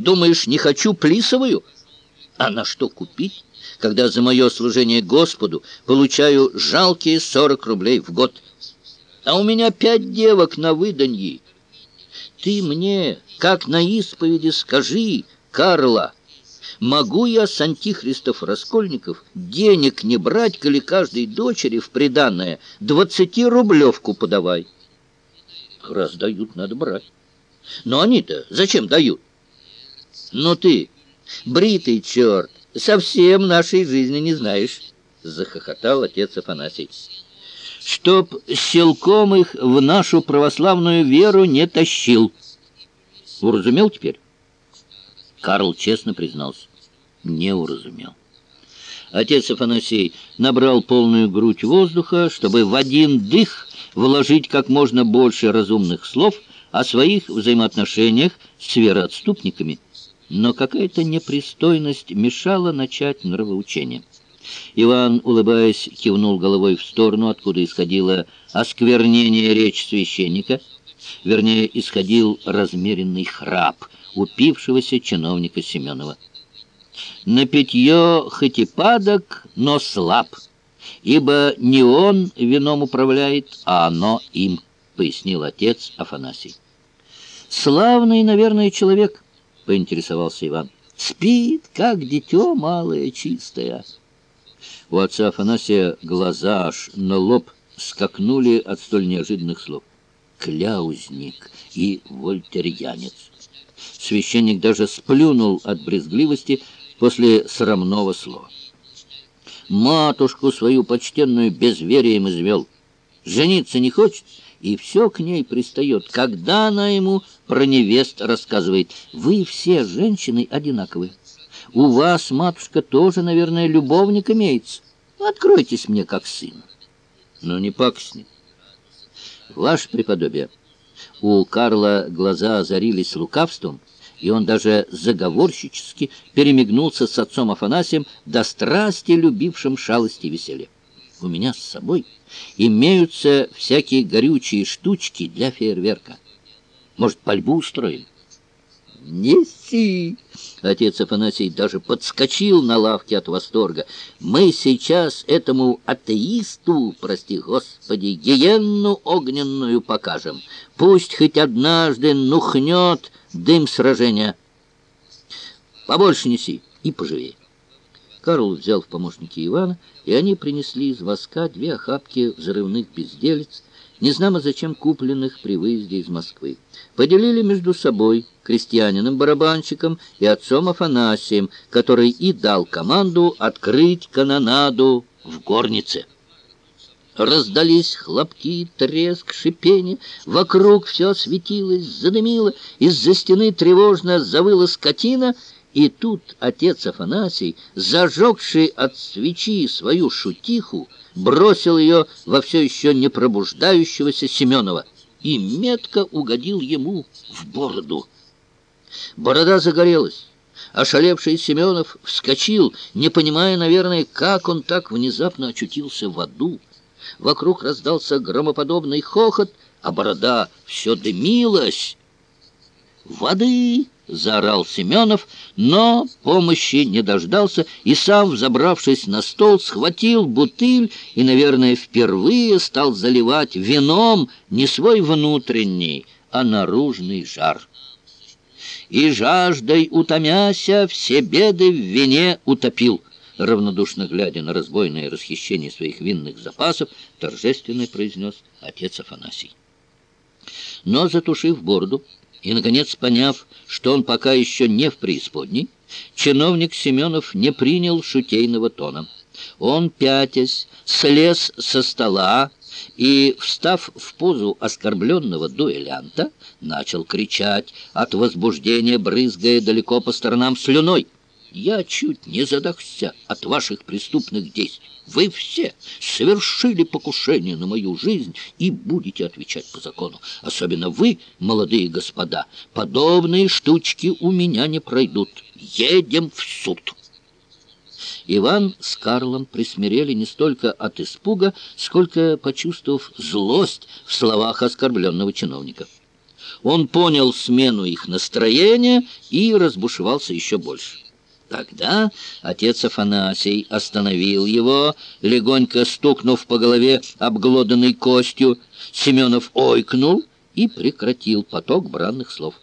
Думаешь, не хочу плисовую? А на что купить, когда за мое служение Господу получаю жалкие 40 рублей в год? А у меня пять девок на выданье. Ты мне, как на исповеди, скажи, Карла, могу я с антихристов Раскольников денег не брать, коли каждой дочери в приданное двадцати рублевку подавай? Раз дают, надо брать. Но они-то зачем дают? Ну ты, бритый черт, совсем нашей жизни не знаешь, захохотал отец Афанасий чтоб силком их в нашу православную веру не тащил. Уразумел теперь? Карл честно признался. Не уразумел. Отец Афанасий набрал полную грудь воздуха, чтобы в один дых вложить как можно больше разумных слов о своих взаимоотношениях с вероотступниками, но какая-то непристойность мешала начать нравоучение. Иван, улыбаясь, кивнул головой в сторону, откуда исходило осквернение речь священника, вернее, исходил размеренный храп упившегося чиновника Семенова. «На питье хоть и падок, но слаб, ибо не он вином управляет, а оно им», — пояснил отец Афанасий. «Славный, наверное, человек», — поинтересовался Иван. «Спит, как дитё малое, чистое». У отца Афанасия глаза аж на лоб скакнули от столь неожиданных слов. Кляузник и вольтерьянец. Священник даже сплюнул от брезгливости после срамного слова. Матушку свою почтенную безверием извел. Жениться не хочет, и все к ней пристает. Когда она ему про невест рассказывает, вы все женщины одинаковые. У вас, матушка, тоже, наверное, любовник имеется. Откройтесь мне как сын. Но не пакостник. Ваше преподобие, у Карла глаза озарились лукавством, и он даже заговорщически перемигнулся с отцом Афанасием до страсти любившим шалости и веселье. У меня с собой имеются всякие горючие штучки для фейерверка. Может, пальбу устроим? «Неси!» Отец Афанасий даже подскочил на лавке от восторга. «Мы сейчас этому атеисту, прости Господи, гиенну огненную покажем. Пусть хоть однажды нухнет дым сражения. Побольше неси и поживее». Карл взял в помощники Ивана, и они принесли из воска две охапки взрывных безделиц, незнамо зачем купленных при выезде из Москвы. Поделили между собой крестьянином-барабанщиком и отцом Афанасием, который и дал команду открыть канонаду в горнице. Раздались хлопки, треск, шипение. Вокруг все светилось, задымило. Из-за стены тревожно завыла скотина — и тут отец Афанасий, зажегший от свечи свою шутиху, бросил ее во все еще не пробуждающегося Семенова и метко угодил ему в бороду. Борода загорелась. Ошалевший Семенов вскочил, не понимая, наверное, как он так внезапно очутился в аду. Вокруг раздался громоподобный хохот, а борода все дымилась. «Воды!» Заорал Семенов, но помощи не дождался и сам, взобравшись на стол, схватил бутыль и, наверное, впервые стал заливать вином не свой внутренний, а наружный жар. «И жаждой утомяся, все беды в вине утопил», равнодушно глядя на разбойное расхищение своих винных запасов, торжественно произнес отец Афанасий. Но, затушив бороду, и, наконец, поняв, что он пока еще не в преисподней, чиновник Семенов не принял шутейного тона. Он, пятясь, слез со стола и, встав в позу оскорбленного дуэлянта, начал кричать от возбуждения, брызгая далеко по сторонам слюной. Я чуть не задохся от ваших преступных действий. Вы все совершили покушение на мою жизнь и будете отвечать по закону. Особенно вы, молодые господа. Подобные штучки у меня не пройдут. Едем в суд». Иван с Карлом присмирели не столько от испуга, сколько почувствовав злость в словах оскорбленного чиновника. он понял смену их настроения и разбушевался еще больше. Тогда отец Афанасий остановил его, легонько стукнув по голове обглоданной костью. Семенов ойкнул и прекратил поток бранных слов.